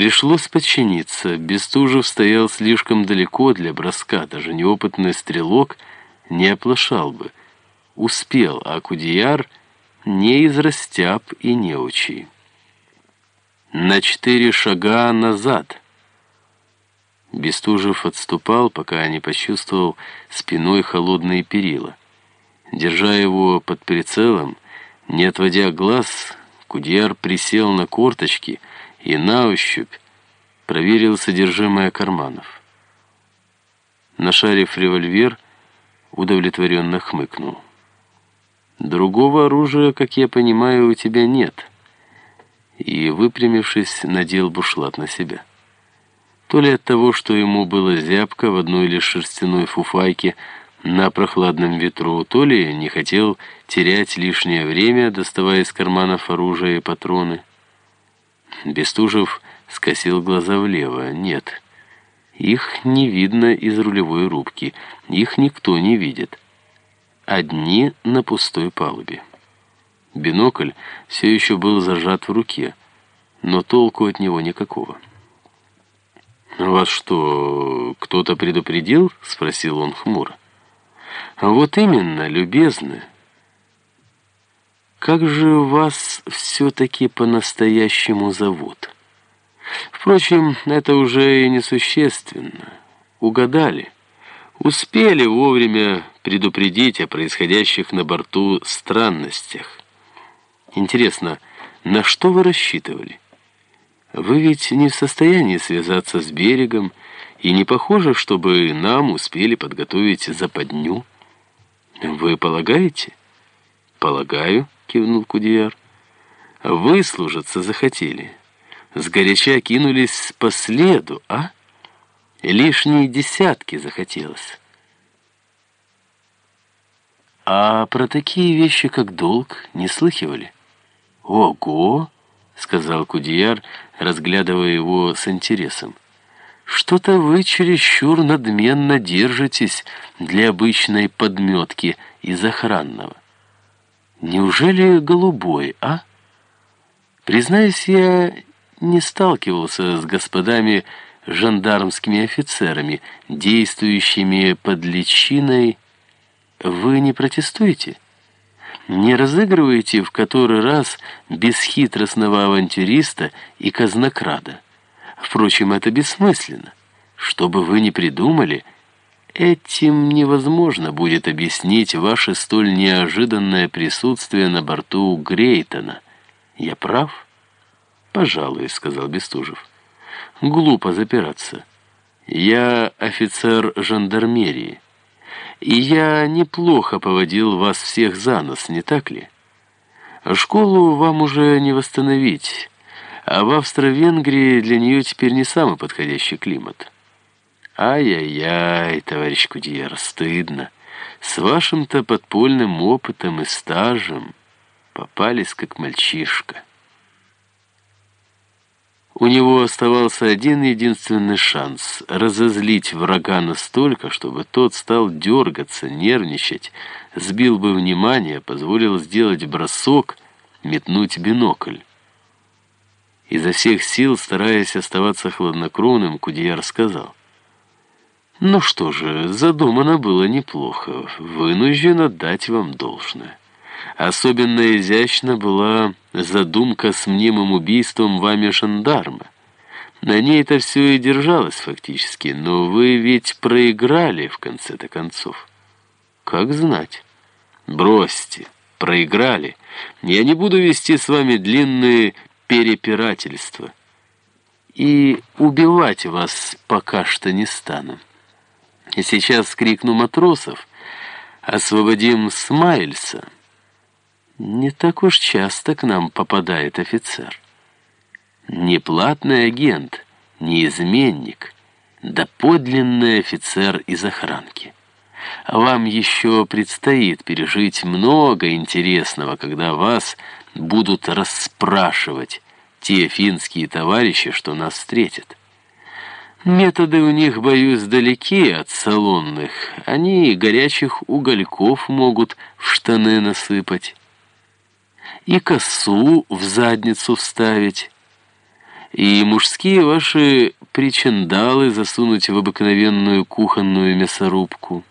Пришлось подчиниться. Бестужев стоял слишком далеко для броска. Даже неопытный стрелок не оплошал бы. Успел, а Кудияр не из растяб и неучий. На четыре шага назад. Бестужев отступал, пока не почувствовал спиной холодные перила. Держа его под прицелом, не отводя глаз, Кудияр присел на корточки и на ощупь проверил содержимое карманов. Нашарив револьвер, удовлетворенно хмыкнул. «Другого оружия, как я понимаю, у тебя нет». И, выпрямившись, надел бушлат на себя. То ли от того, что ему было зябко в одной лишь шерстяной фуфайке на прохладном ветру, то ли не хотел терять лишнее время, доставая из карманов оружие и патроны. Бестужев скосил глаза влево. Нет, их не видно из рулевой рубки, их никто не видит. Одни на пустой палубе. Бинокль все еще был зажат в руке, но толку от него никакого. «Вас что, кто-то предупредил?» — спросил он хмуро. «Вот именно, любезный. Как же вас все-таки по-настоящему зовут? Впрочем, это уже и несущественно. Угадали. Успели вовремя предупредить о происходящих на борту странностях. Интересно, на что вы рассчитывали? Вы ведь не в состоянии связаться с берегом, и не похоже, чтобы нам успели подготовить западню. Вы полагаете? Полагаю кивнул Кудияр. «Выслужиться захотели. Сгоряча кинулись по следу, а? Лишние десятки захотелось». «А про такие вещи, как долг, не слыхивали?» «Ого!» — сказал Кудияр, разглядывая его с интересом. «Что-то вы чересчур надменно держитесь для обычной подметки из охранного». Неужели голубой, а? Признаюсь, я не сталкивался с господами жандармскими офицерами, действующими под личиной. Вы не протестуете? Не разыгрываете в который раз бесхитростного авантюриста и казнокрада? Впрочем, это бессмысленно. Что бы вы ни придумали — Этим невозможно будет объяснить ваше столь неожиданное присутствие на борту Грейтона. Я прав? Пожалуй, сказал Бестужев. Глупо запираться. Я офицер жандармерии. И я неплохо поводил вас всех за нос, не так ли? Школу вам уже не восстановить, а в Австро-Венгрии для нее теперь не самый подходящий климат. Ай-яй-яй, товарищ Кудьер, стыдно. С вашим-то подпольным опытом и стажем попались как мальчишка. У него оставался один единственный шанс — разозлить врага настолько, чтобы тот стал дергаться, нервничать, сбил бы внимание, позволил сделать бросок, метнуть бинокль. Изо всех сил, стараясь оставаться хладнокровным, Кудияр сказал — ну что же, задумано было неплохо. Вынужден отдать вам должное. Особенно изящна была задумка с мнимым убийством вами жандарма. На ней это все и держалось фактически, но вы ведь проиграли в конце-то концов. Как знать? Бросьте, проиграли. Я не буду вести с вами длинные перепирательства. И убивать вас пока что не стану. Сейчас крикну матросов «Освободим Смайльса!» Не так уж часто к нам попадает офицер. Не платный агент, не изменник, да подлинный офицер из охранки. Вам еще предстоит пережить много интересного, когда вас будут расспрашивать те финские товарищи, что нас встретят. Методы у них, боюсь, далеки от салонных. Они горячих угольков могут в штаны насыпать. И косу в задницу вставить. и мужские ваши причиндалы засунуть в обыкновенную кухонную мясорубку.